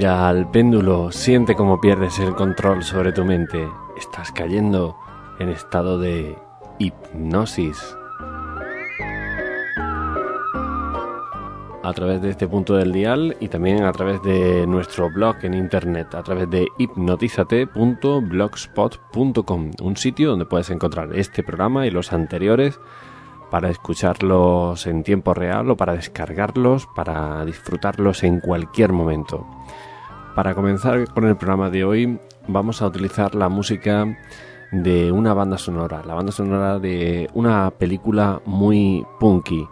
Mira al péndulo, siente cómo pierdes el control sobre tu mente. Estás cayendo en estado de hipnosis. A través de este punto del dial y también a través de nuestro blog en internet, a través de hipnotizate.blogspot.com, un sitio donde puedes encontrar este programa y los anteriores para escucharlos en tiempo real o para descargarlos, para disfrutarlos en cualquier momento. Para comenzar con el programa de hoy vamos a utilizar la música de una banda sonora, la banda sonora de una película muy punky,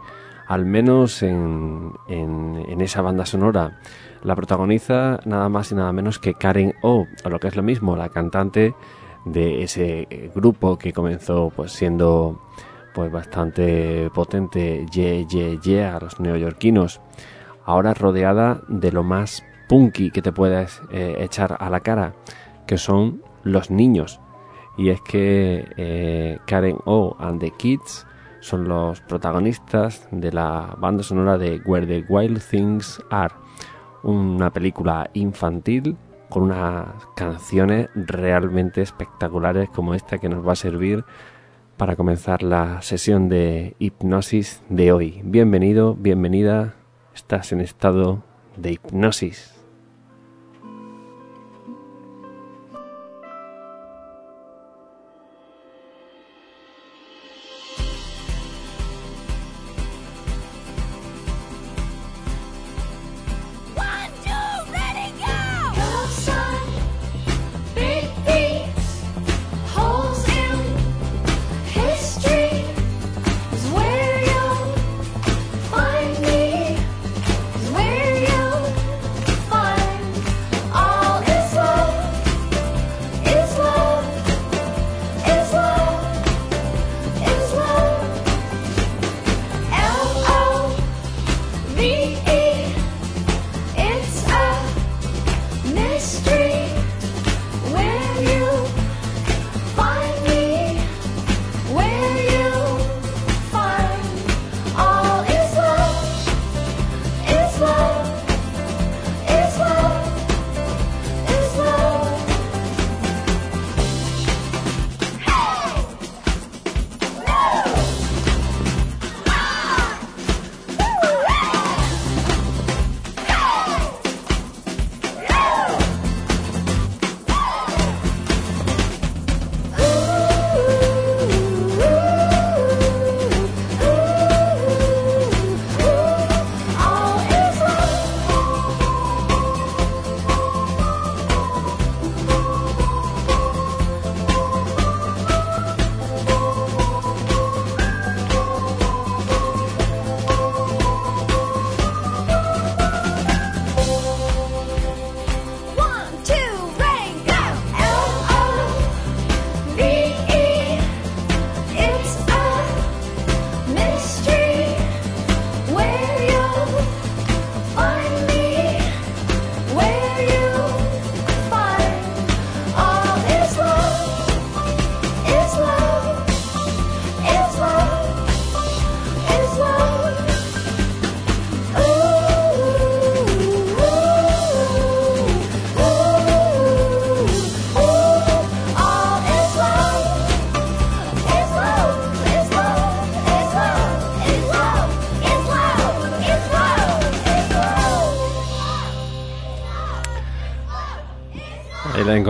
al menos en, en, esa banda sonora. La protagoniza nada más y nada menos que Karen O, o lo que es lo mismo, la cantante de ese grupo que comenzó pues siendo pues bastante potente, Yeah, Yeah, Yeah, a los neoyorquinos, ahora rodeada de lo más punky que te puedes eh, echar a la cara, que son los niños. Y es que eh, Karen O and the Kids son los protagonistas de la banda sonora de Where the Wild Things Are, una película infantil con unas canciones realmente espectaculares como esta que nos va a servir para comenzar la sesión de hipnosis de hoy. Bienvenido, bienvenida, estás en estado de hipnosis.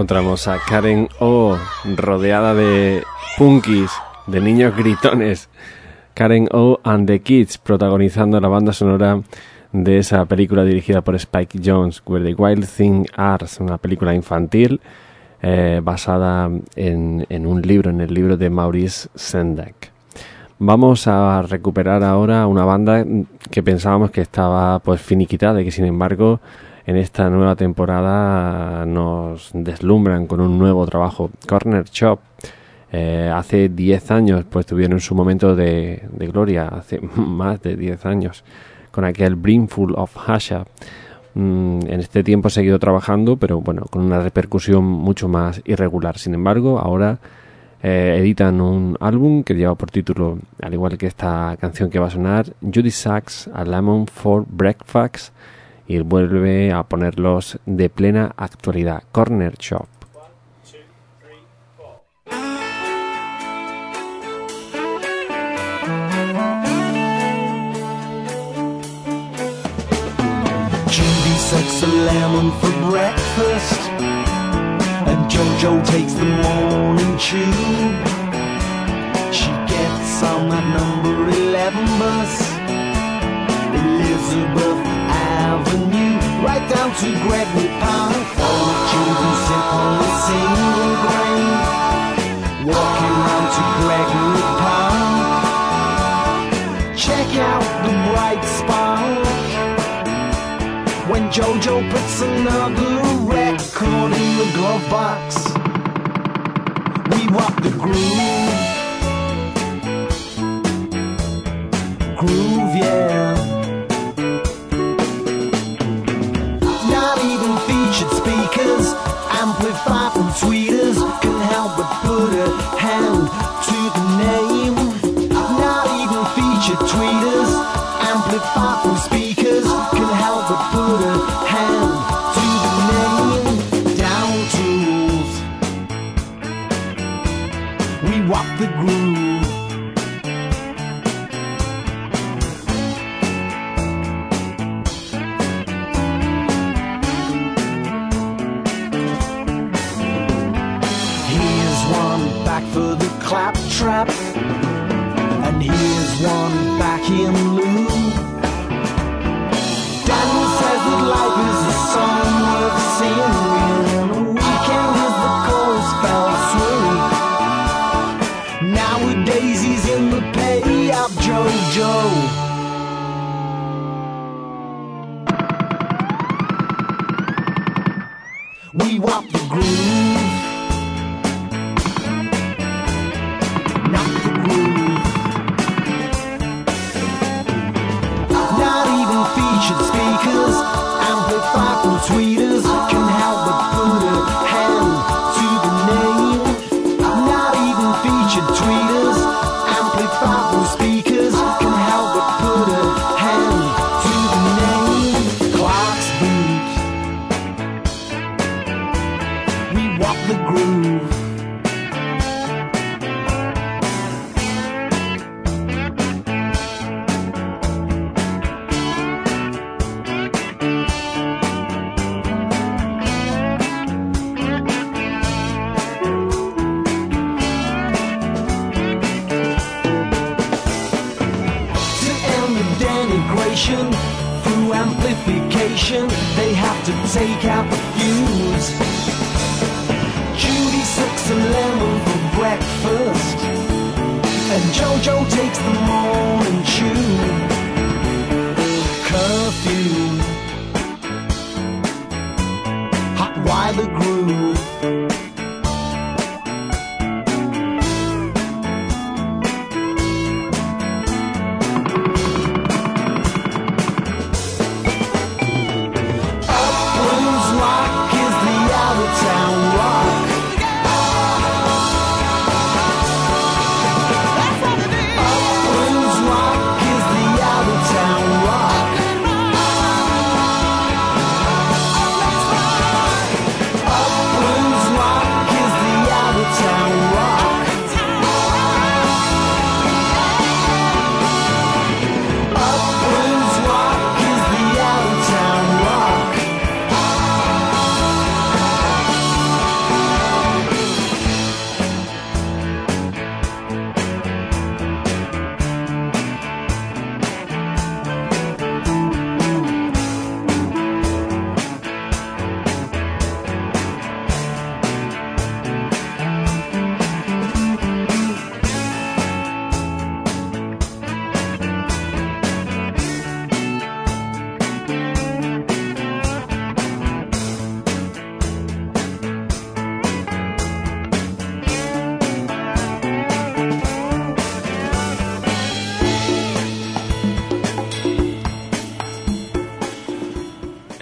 Encontramos a Karen O, rodeada de punkis, de niños gritones. Karen O and the Kids, protagonizando la banda sonora de esa película dirigida por Spike Jones, Where the Wild Thing Arts, una película infantil eh, basada en, en, un libro, en el libro de Maurice Sendak. Vamos a recuperar ahora una banda que pensábamos que estaba pues finiquitada y que sin embargo en esta nueva temporada nos deslumbran con un nuevo trabajo. Corner Shop. Eh, hace 10 años pues tuvieron su momento de, gloria, hace más de 10 años, con aquel Brimful of Hasha. Mm, en este tiempo he seguido trabajando, pero bueno, con una repercusión mucho más irregular. Sin embargo, ahora eh, editan un álbum que lleva por título, al igual que esta canción que va a sonar, Judy Sachs, A Lemon for Breakfast y vuelve a ponerlos de plena actualidad. Corner Shop. For breakfast, and Jojo takes the morning chew. She gets on that number 11 bus, down to Gregory Park. All the children sip on a single grain, walking round to Gregory Park. Check out the bright spark when Jojo puts another record in the glove box. We walk the groove. Groove, yeah. Speakers, amplified from tweeters, can help but put a hand to the name. Not even featured tweeters, amplified from speakers, can help but put a hand to the name. Down tools, we walk the groove. Trap.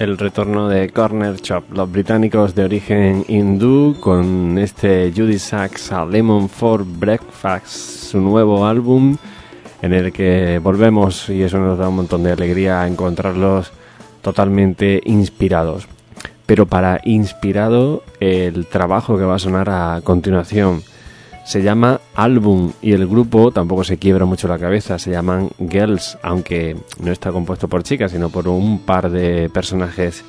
El retorno de Corner Shop, los británicos de origen hindú con este Judy Sachs a Lemon for Breakfast, su nuevo álbum en el que volvemos y eso nos da un montón de alegría encontrarlos totalmente inspirados. Pero para inspirado el trabajo que va a sonar a continuación se llama Album y el grupo tampoco se quiebra mucho la cabeza, se llaman Girls, aunque no está compuesto por chicas, sino por un par de personajes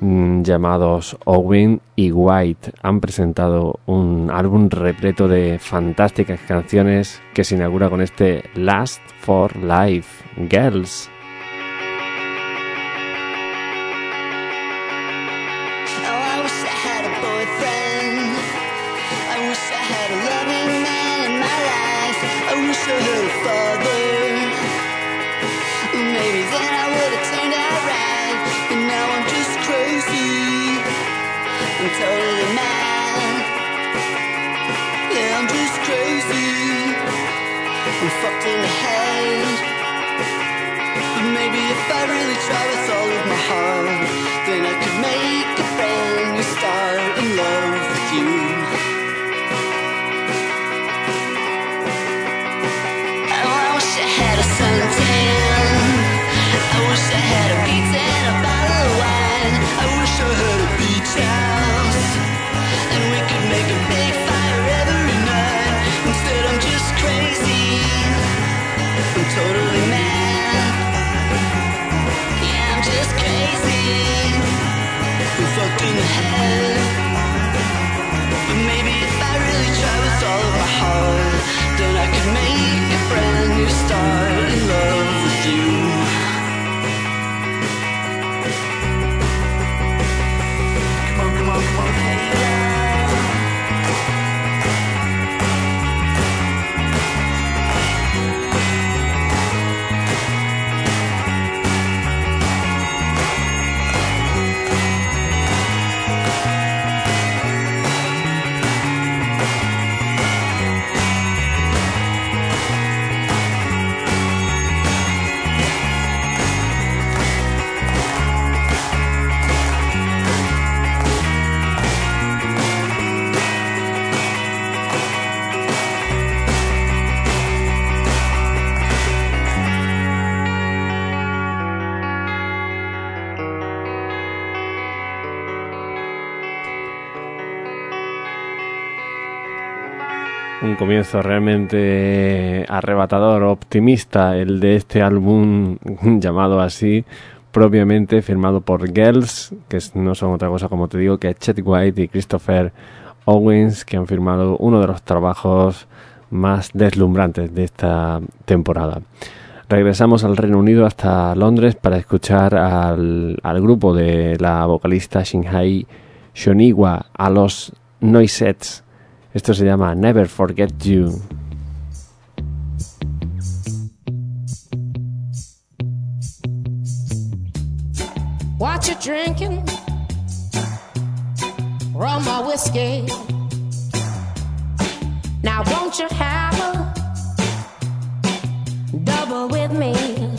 mm, llamados Owen y White. Han presentado un álbum repleto de fantásticas canciones que se inaugura con este Last for Life, Girls. Comienzo realmente arrebatador, optimista, el de este álbum llamado así, propiamente firmado por Girls, que no son otra cosa como te digo que Chet White y Christopher Owens, que han firmado uno de los trabajos más deslumbrantes de esta temporada. Regresamos al Reino Unido hasta Londres para escuchar al, al grupo de la vocalista Shinhai Shoniwa a los Noisettes Esto se llama Never Forget You. What you drinking? Rum or whiskey? Now won't you have a double with me?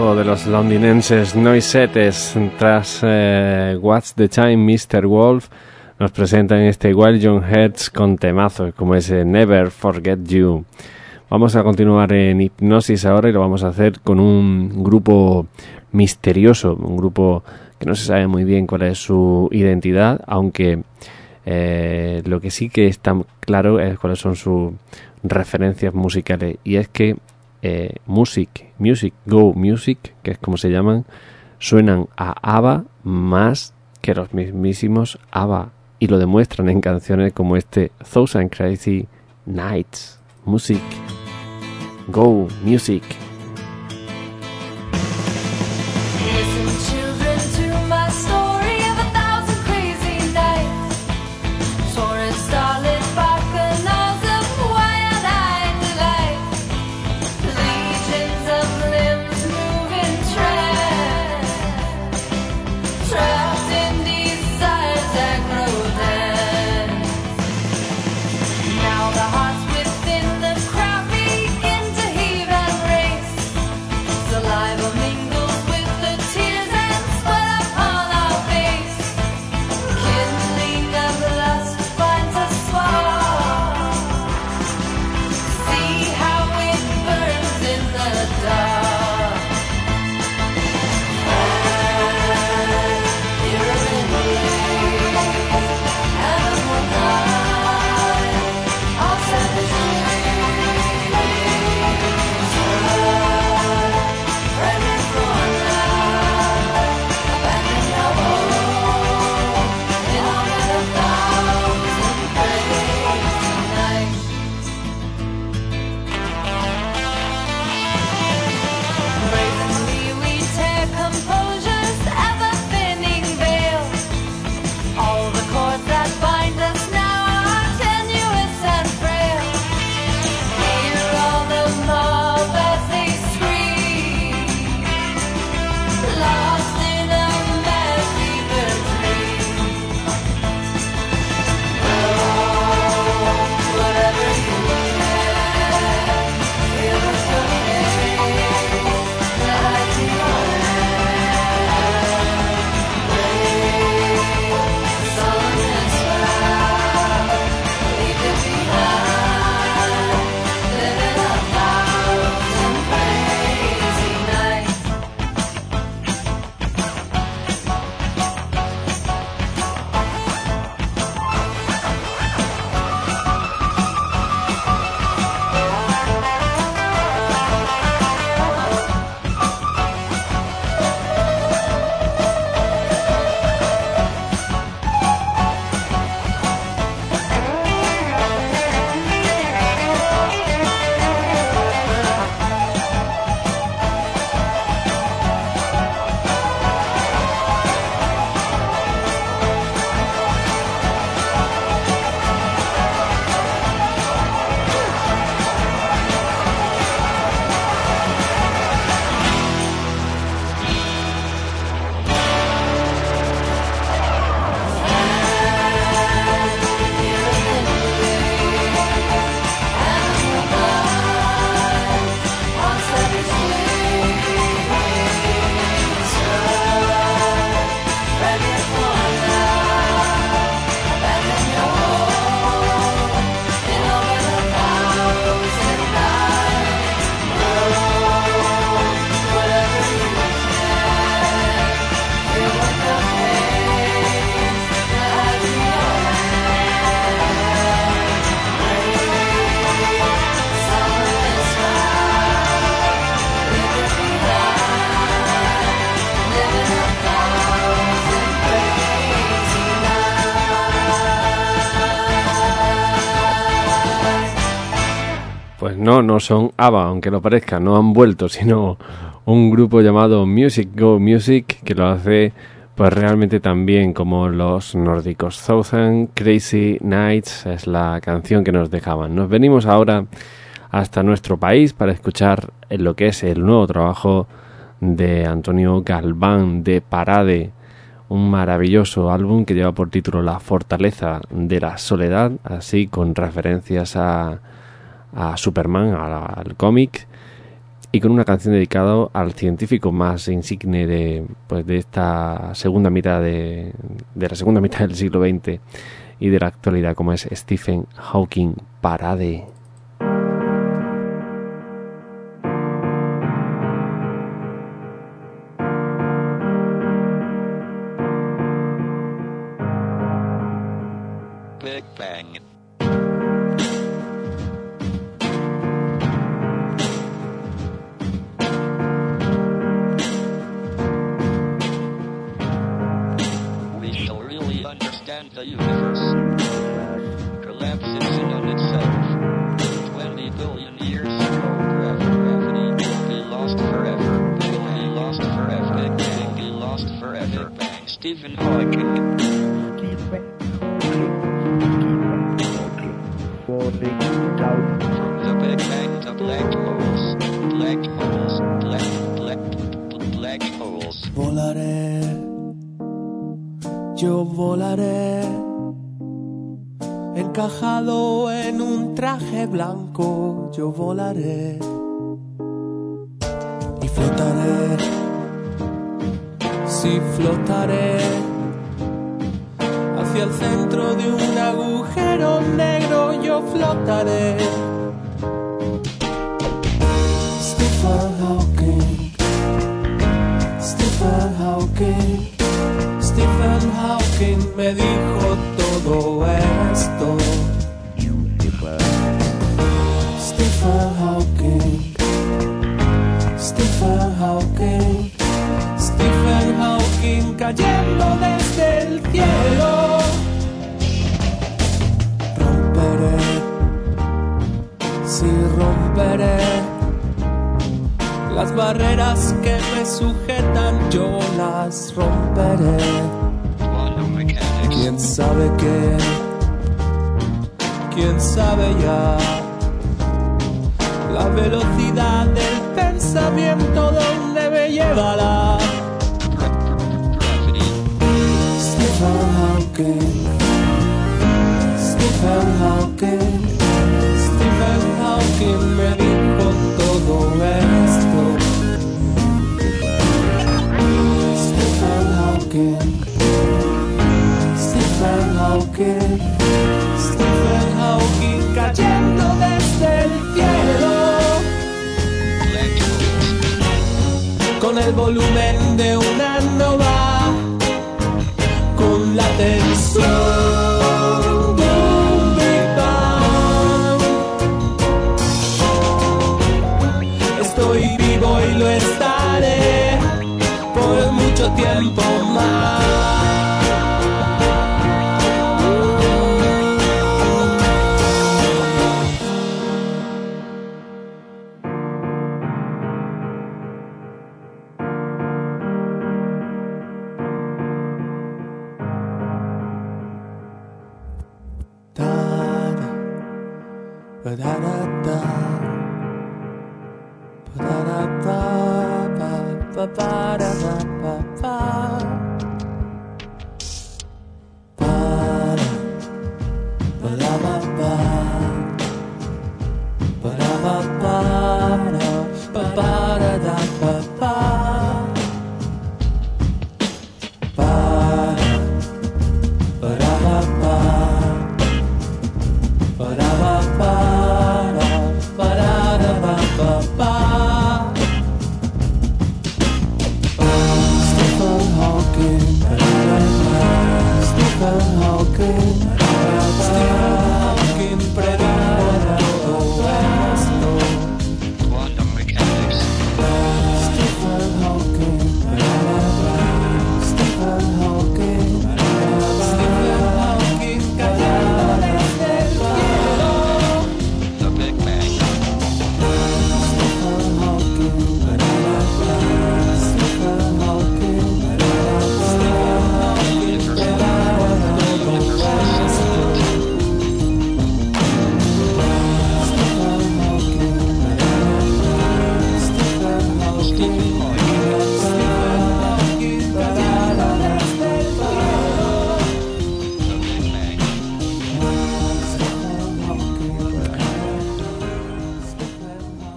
De los londinenses Noisettes tras eh, What's the Time Mr. Wolf nos presentan este Wild Young Heads con temazos como ese Never Forget You. Vamos a continuar en hipnosis ahora y lo vamos a hacer con un grupo misterioso, un grupo que no se sabe muy bien cuál es su identidad, aunque eh, lo que sí que está claro es cuáles son sus referencias musicales y es que eh, Music, Music, Go Music, que es como se llaman, suenan a ABBA más que los mismísimos ABBA y lo demuestran en canciones como este Thousand Crazy Nights. Music, Go Music. No, no son ABBA, aunque lo parezca, no han vuelto, sino un grupo llamado Music Go Music que lo hace pues realmente tan bien como los nórdicos. Thousand Crazy Nights es la canción que nos dejaban. Nos venimos ahora hasta nuestro país para escuchar lo que es el nuevo trabajo de Antonio Galván de Parade, un maravilloso álbum que lleva por título La fortaleza de la soledad, así con referencias a, a Superman, al cómic, y con una canción dedicada al científico más insigne de, pues, de esta segunda mitad de, de la segunda mitad del siglo XX y de la actualidad como es Stephen Hawking Parade. Traje blanco, yo volaré y flotaré, sí flotaré hacia el centro de un agujero negro, yo flotaré. Stephen Hawking. Stephen Hawking, Stephen Hawking me dijo todo barreras que me sujetan yo las romperé. ¿Quién sabe qué? ¿Quién sabe ya? La velocidad del pensamiento donde me llevará. Stephen Hawking. Stephen Hawking. Stephen Hawking me dijo todo esto. Stephen Hawking. Stephen Hawking cayendo desde el cielo. Con el volumen de una nova, con la tensión mucho tiempo más.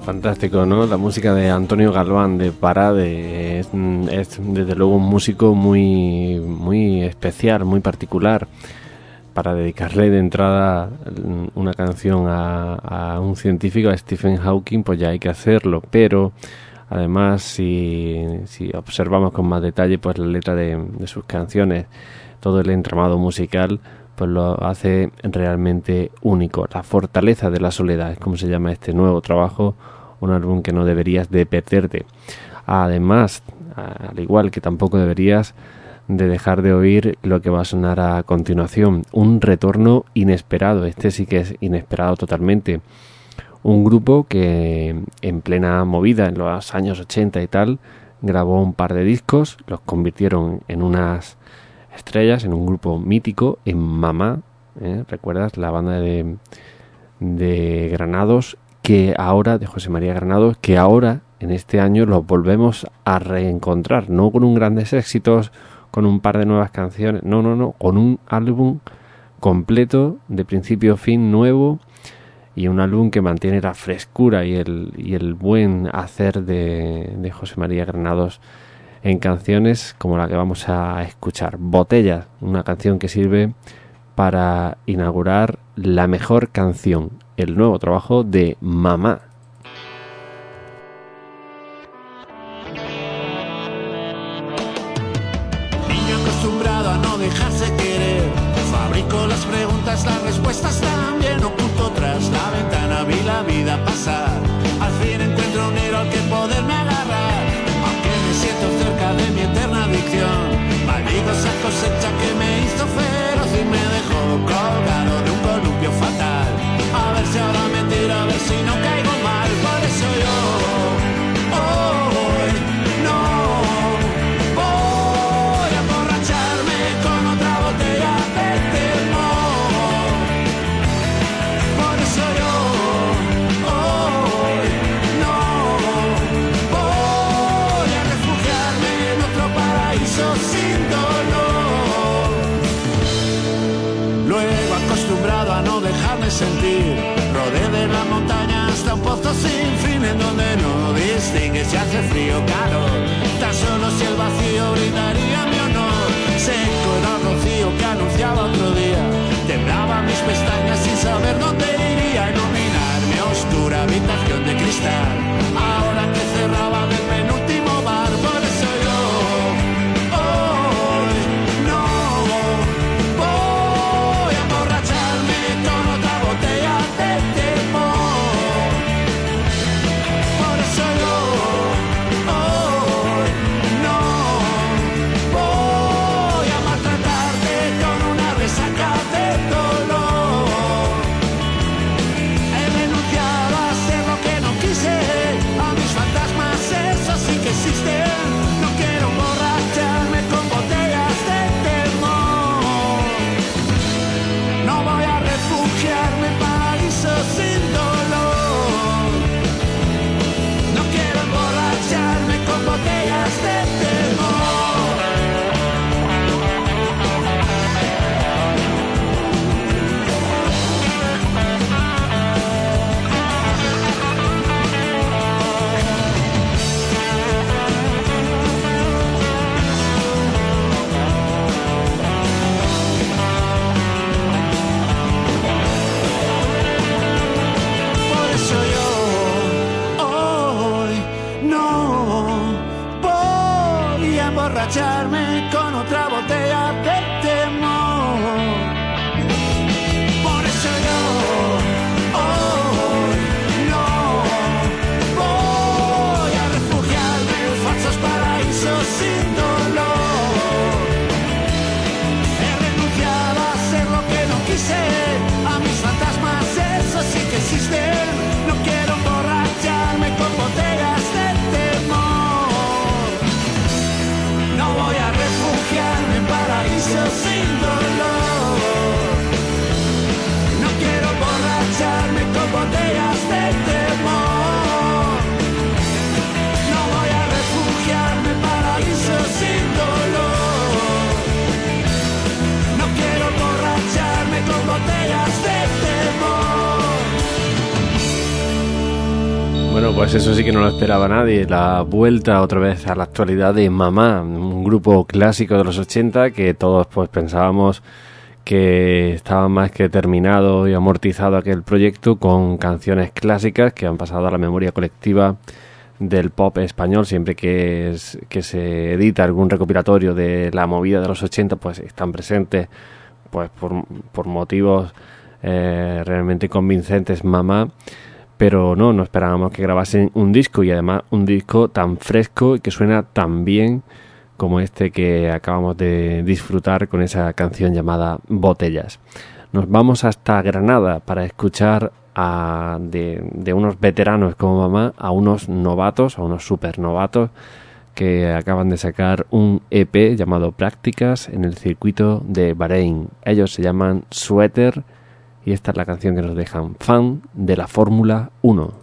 Fantástico, ¿no? La música de Antonio Galván de Parade es, es, desde luego un músico muy, muy especial, muy particular. Para dedicarle de entrada una canción a, un científico, a Stephen Hawking, pues ya hay que hacerlo. Pero además, si, si observamos con más detalle, pues la letra de sus canciones, todo el entramado musical, pues lo hace realmente único. La fortaleza de la soledad es como se llama este nuevo trabajo, un álbum que no deberías de perderte. Además, al igual que tampoco deberías de dejar de oír lo que va a sonar a continuación, un retorno inesperado, este sí que es inesperado totalmente. Un grupo que en plena movida en los años 80 y tal grabó un par de discos, los convirtieron en unas estrellas en un grupo mítico en Mamá, ¿eh? ¿recuerdas? La banda de, de Granados, que ahora, de José María Granados, que ahora, en este año, los volvemos a reencontrar, no con un grandes éxitos, con un par de nuevas canciones, no, no, no, con un álbum completo, de principio a fin, nuevo, y un álbum que mantiene la frescura y el, y el buen hacer de, de José María Granados en canciones como la que vamos a escuchar. Botella, una canción que sirve para inaugurar la mejor canción, el nuevo trabajo de Mamá. Las preguntas, las respuestas también. Oculto tras la ventana, vi la vida pasar. Lo esperaba nadie. La vuelta otra vez a la actualidad de Mamá, un grupo clásico de los 80 que todos pues pensábamos que estaba más que terminado y amortizado aquel proyecto con canciones clásicas que han pasado a la memoria colectiva del pop español. Siempre que, se edita algún recopilatorio de la movida de los 80, pues están presentes pues por, por motivos eh, realmente convincentes Mamá pero no, no esperábamos que grabasen un disco y además un disco tan fresco y que suena tan bien como este que acabamos de disfrutar con esa canción llamada Botellas. Nos vamos hasta Granada para escuchar a, de, unos veteranos como mamá a unos novatos, a unos super novatos que acaban de sacar un EP llamado Prácticas en el circuito de Bahrein. Ellos se llaman Sweater y esta es la canción que nos dejan fan de la Fórmula 1.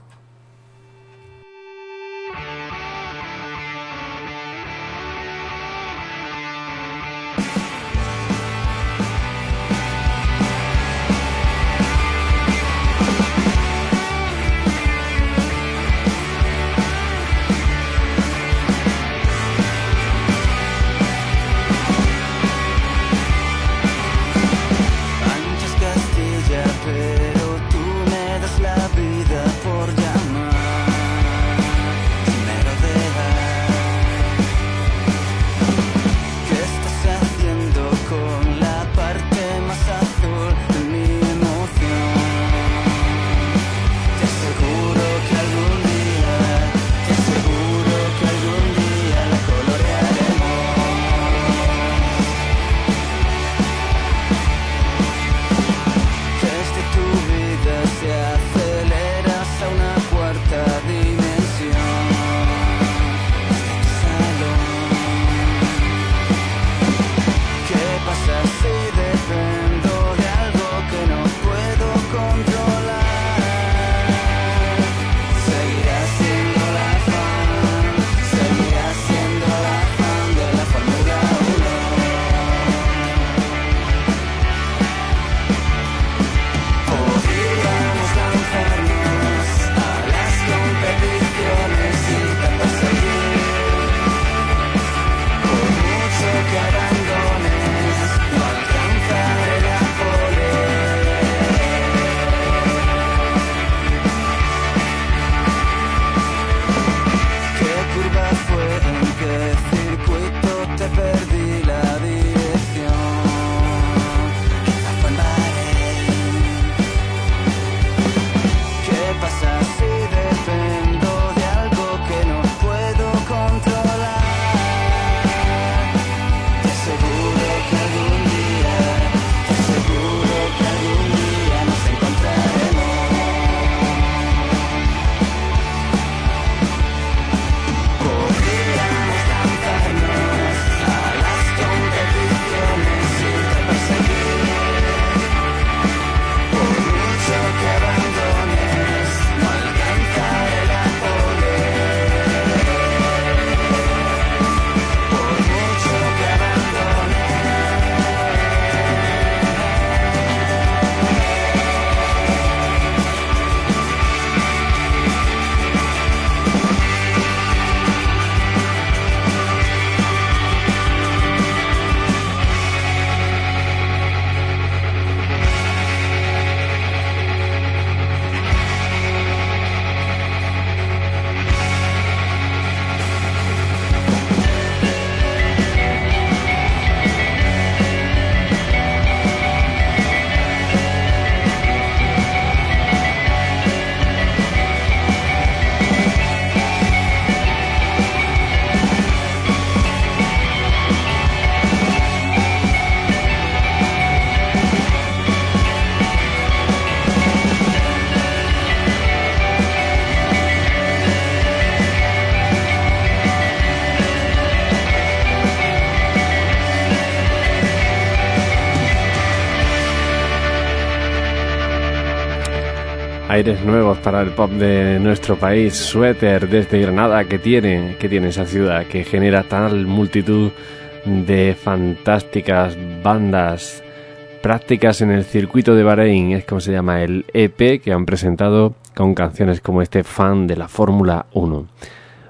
Aires nuevos para el pop de nuestro país. Suéter desde Granada que tiene, que tiene esa ciudad que genera tal multitud de fantásticas bandas prácticas en el circuito de Bahrein, es como se llama el EP que han presentado con canciones como este fan de la Fórmula 1.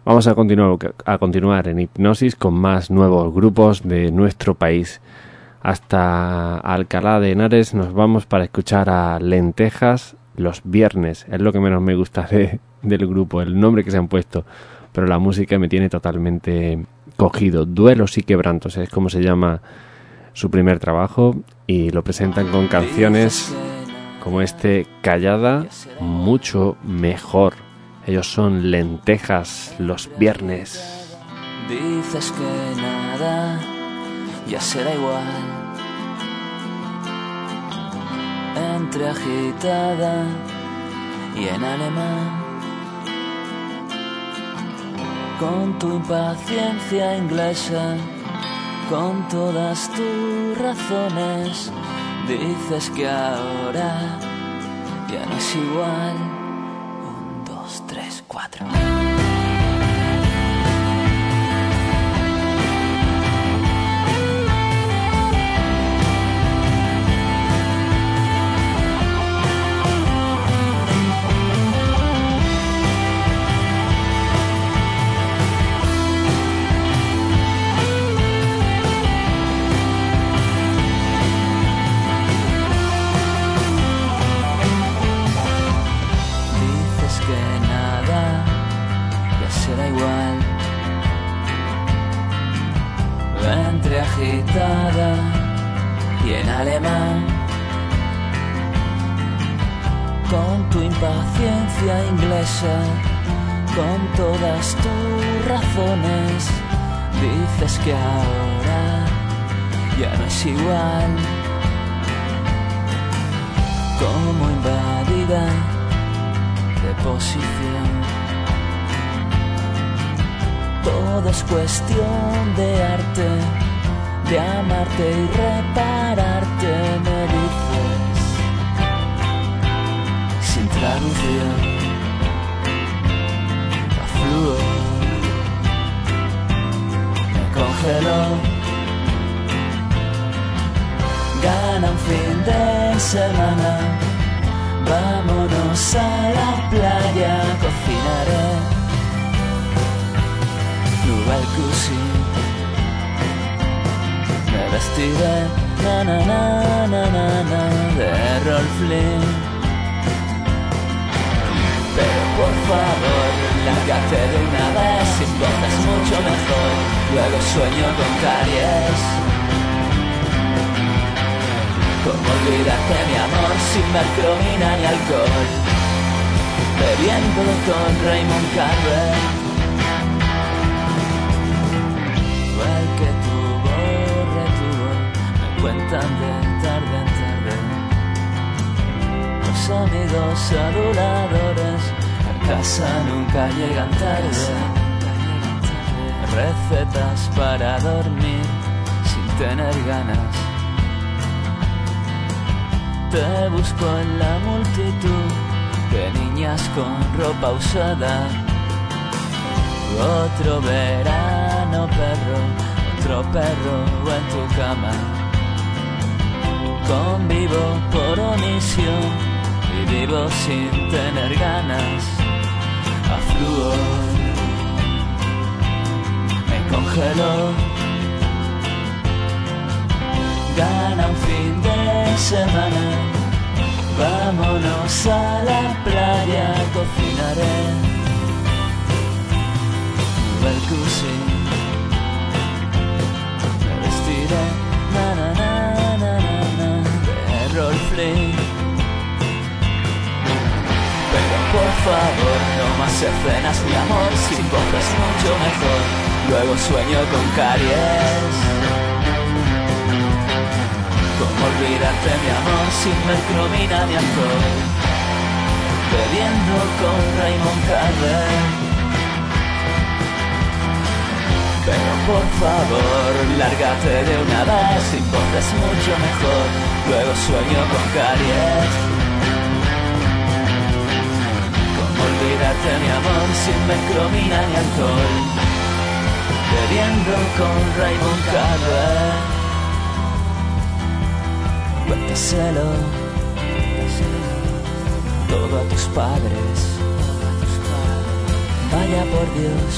Vamos a continuar, a continuar en Hipnosis con más nuevos grupos de nuestro país. Hasta Alcalá de Henares nos vamos para escuchar a Lentejas los viernes. Es lo que menos me gusta de- del grupo, el nombre que se han puesto. Pero la música me tiene totalmente cogido. Duelos y quebrantos es como se llama su primer trabajo y lo presentan con canciones como este Callada, mucho mejor. Ellos son lentejas los viernes. Dices que nada ya será igual. Entre agitada y en alemán. Con tu impaciencia inglesa, con todas tus razones, dices que ahora ya no es igual. Un, dos, tres, cuatro. Cuestión de arte, de amarte y repararte, me dices, sin traducción. A flúor, me congeló. Gana un fin de semana. Vámonos a la playa, cocinaré. Me vestiré, na na na na na na, de Rolf Flynn. Pero por favor, lárgate de una vez, si es mucho mejor. Luego sueño con caries. ¿Cómo olvidarte mi amor sin mercromina ni alcohol? Bebiendo con Raymond Carver. Cuentan de tarde en tarde. Los amigos aduladores a casa nunca llegan tarde. Recetas para dormir sin tener ganas. Te busco en la multitud de niñas con ropa usada. Otro verano, perro, otro perro en tu cama. Convivo por omisión y vivo sin tener ganas. A flúor me congeló. Gana un fin de semana. Vámonos a la playa, cocinaré. Nouvelle cuisine. Me vestiré, por favor, no más escenas de amor, sin voz mucho mejor. Luego sueño con caries. ¿Cómo olvidarte mi amor sin mercromina ni alcohol? Bebiendo con Raymond Carver. Pero por favor, lárgate de una vez, sin voz mucho mejor. Luego sueño con caries. ¿Cómo olvidarte mi amor sin mercromina ni alcohol? Bebiendo con Raymond Carver. Cuéntaselo. todo a tus padres. Vaya por Dios,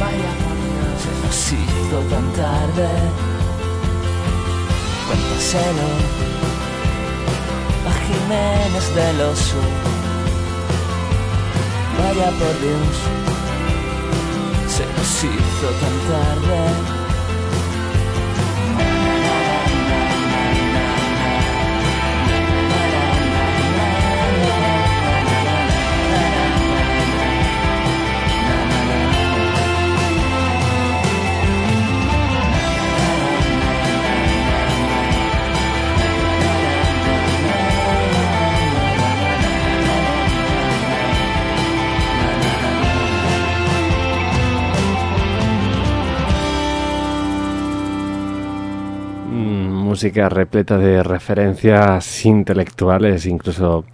vaya por Dios, se nos hizo tan tarde. Cuéntaselo a Jiménez del Oso. Vaya por Dios, se nos hizo tan tarde. Música repleta de referencias intelectuales, incluso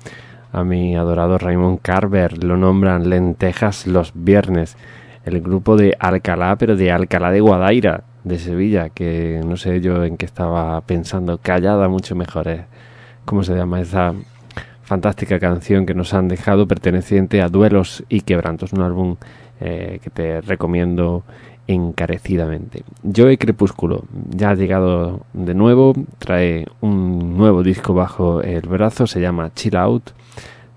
a mi adorado Raymond Carver lo nombran lentejas los viernes, el grupo de Alcalá, pero de Alcalá de Guadaira, de Sevilla, que no sé yo en qué estaba pensando, callada mucho mejor, ¿eh? ¿cómo se llama esa fantástica canción que nos han dejado perteneciente a Duelos y Quebrantos, un álbum eh, que te recomiendo encarecidamente. Joey Crepúsculo ya ha llegado de nuevo, trae un nuevo disco bajo el brazo, se llama Chill Out.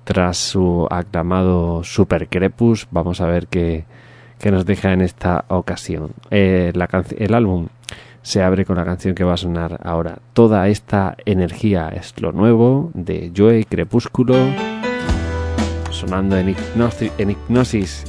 Tras su aclamado Super Crepus, vamos a ver qué, qué nos deja en esta ocasión. Eh, el álbum se abre con la canción que va a sonar ahora. Toda esta energía es lo nuevo de Joey Crepúsculo sonando en, hipnosi- en hipnosis.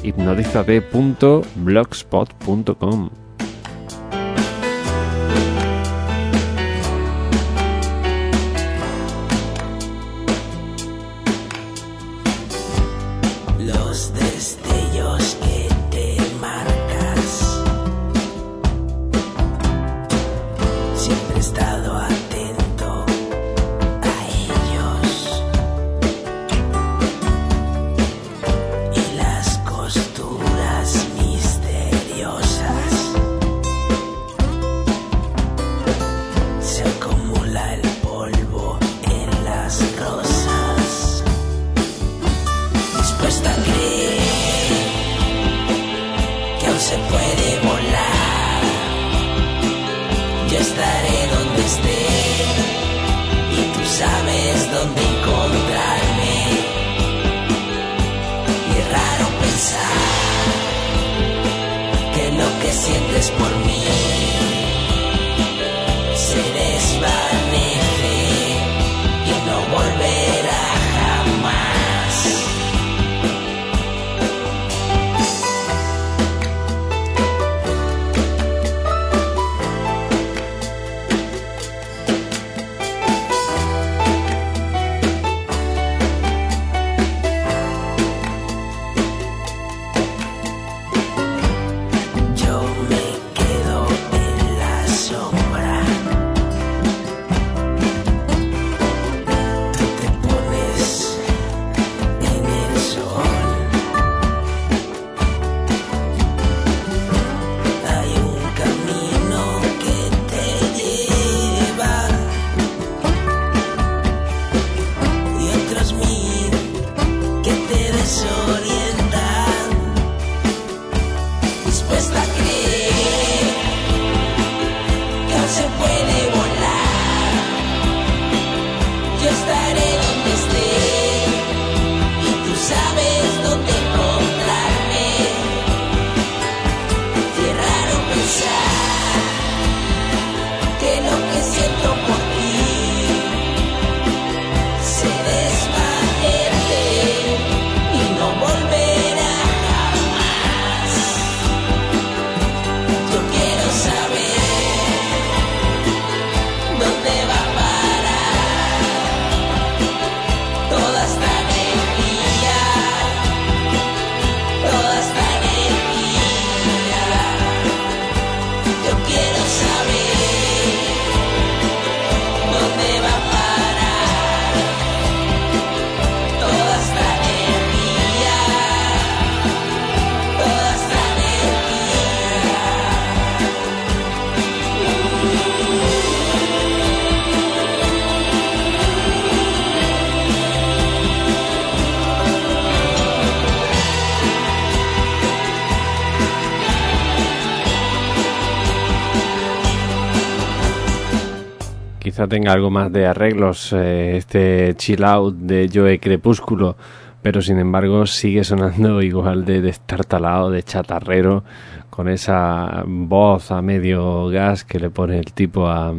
Quizá tenga algo más de arreglos eh, este chill out de Joe Crepúsculo, pero sin embargo sigue sonando igual de destartalado, de chatarrero, con esa voz a medio gas que le pone el tipo a,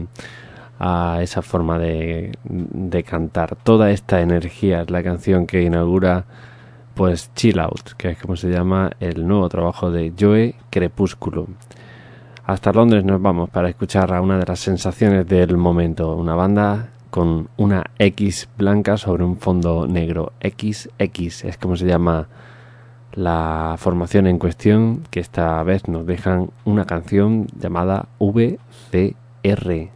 a esa forma de, de cantar. Toda esta energía es la canción que inaugura pues Chill Out, que es como se llama el nuevo trabajo de Joe Crepúsculo. Hasta Londres nos vamos para escuchar a una de las sensaciones del momento, una banda con una X blanca sobre un fondo negro. XX es como se llama la formación en cuestión, que esta vez nos dejan una canción llamada VCR.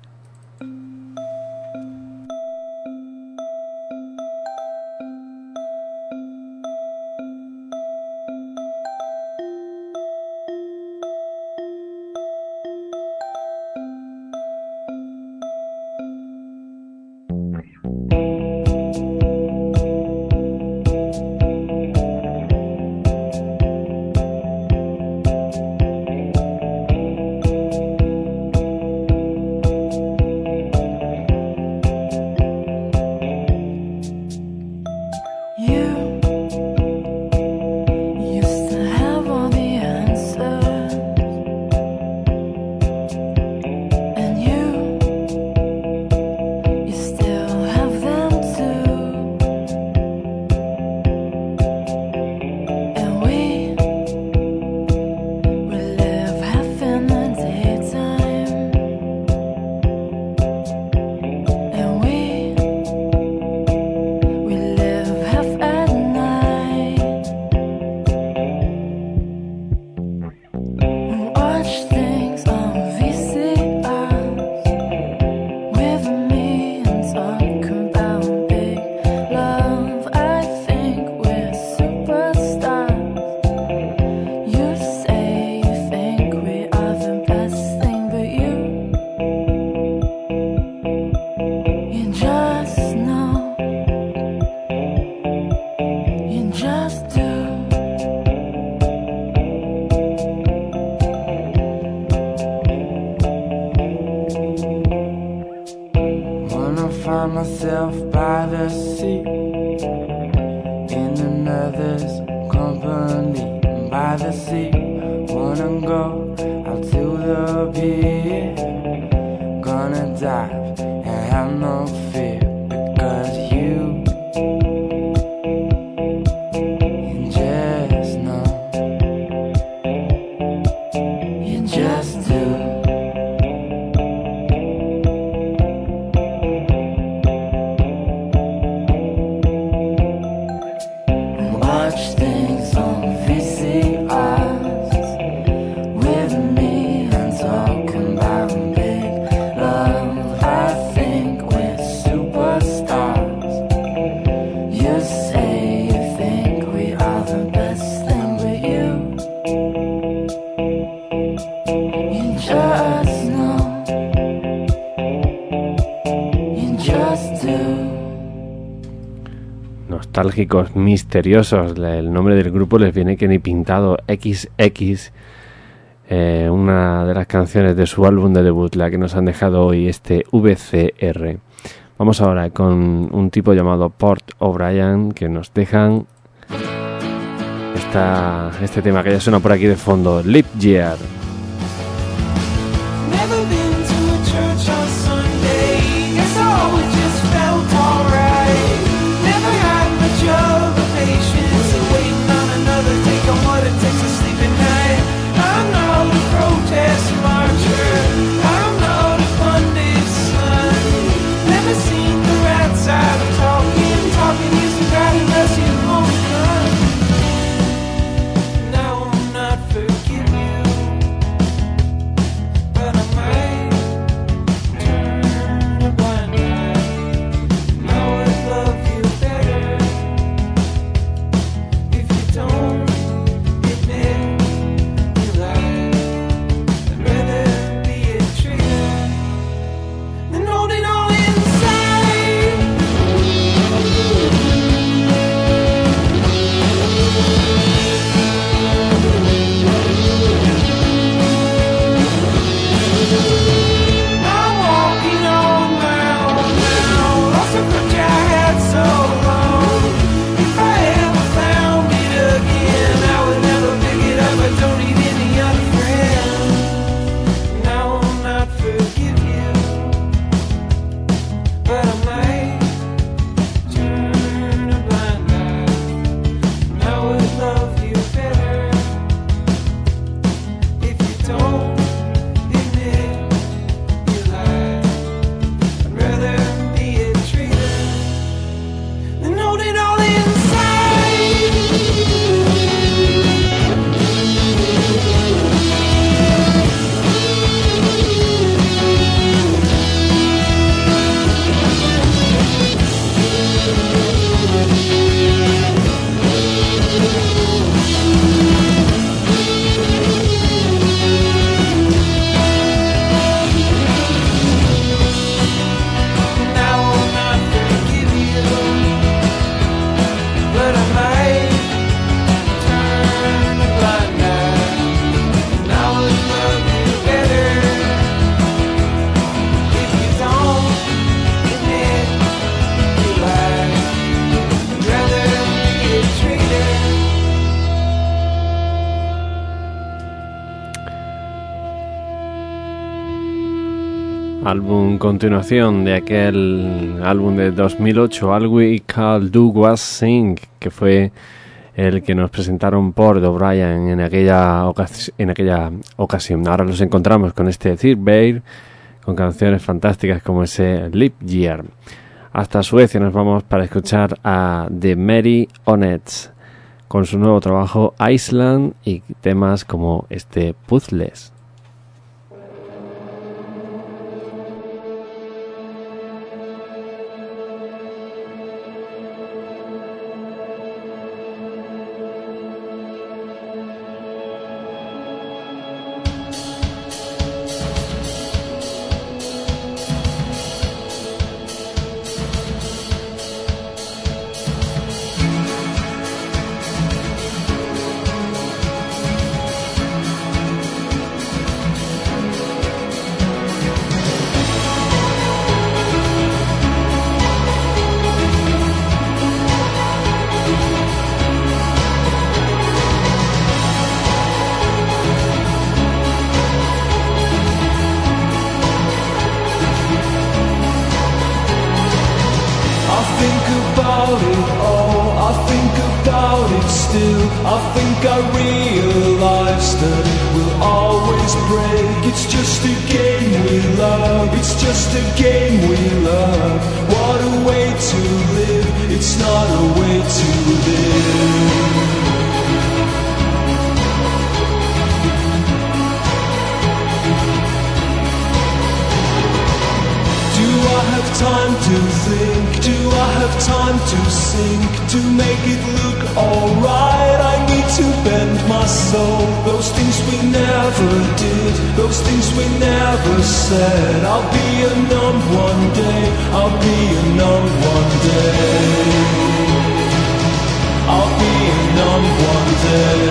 Wanna myself by the sea in another's company by the sea. Wanna go out to the pier, misteriosos. El nombre del grupo les viene que ni pintado XX, eh, una de las canciones de su álbum de debut, la que nos han dejado hoy este VCR. Vamos ahora con un tipo llamado Port O'Brien que nos dejan esta, este tema que ya suena por aquí de fondo, Lip Year. Álbum continuación de aquel álbum de 2008, All We Call Do Was Sing, que fue el que nos presentaron por O'Brien en aquella, en aquella ocasión. Ahora los encontramos con este Third con canciones fantásticas como ese Leap Year. Hasta Suecia nos vamos para escuchar a The Mary Onets con su nuevo trabajo Iceland y temas como este Puzzles. Never said. I'll be a numb one day, I'll be a numb one day. I'll be a numb one day.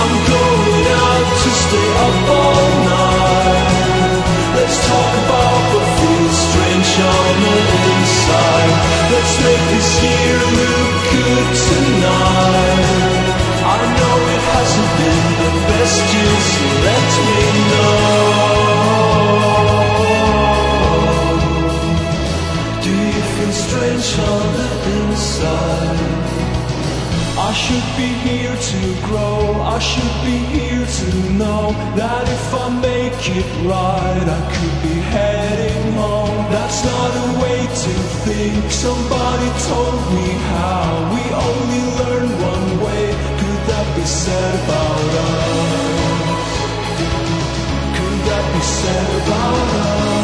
I'm going out to stay up all night. Let's talk about what feels strange on the inside. Let's make this year inside? I should be here to grow. I should be here to know that if I make it right, I could be heading home. That's not a way to think. Somebody told me how we only learn one way. Could that be said about us? Could that be said about us?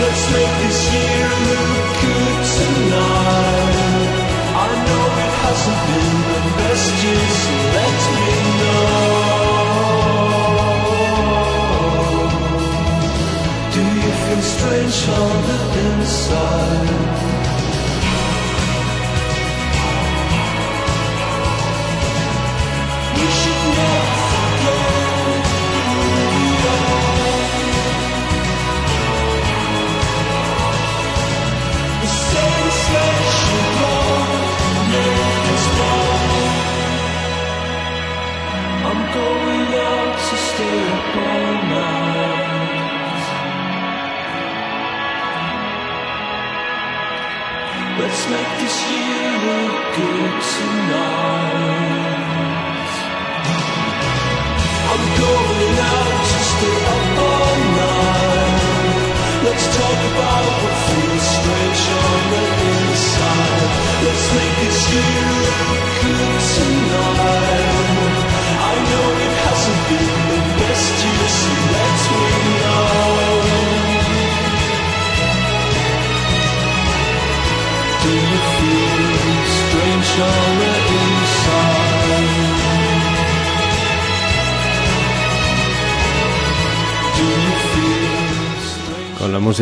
Let's make this year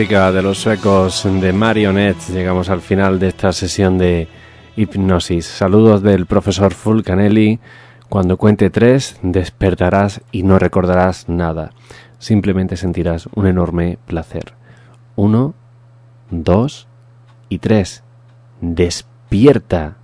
de los suecos de Marionettes llegamos al final de esta sesión de hipnosis. Saludos del profesor Fulcanelli. Cuando cuente tres, despertarás y no recordarás nada. Simplemente sentirás un enorme placer. Uno, dos y tres. Despierta.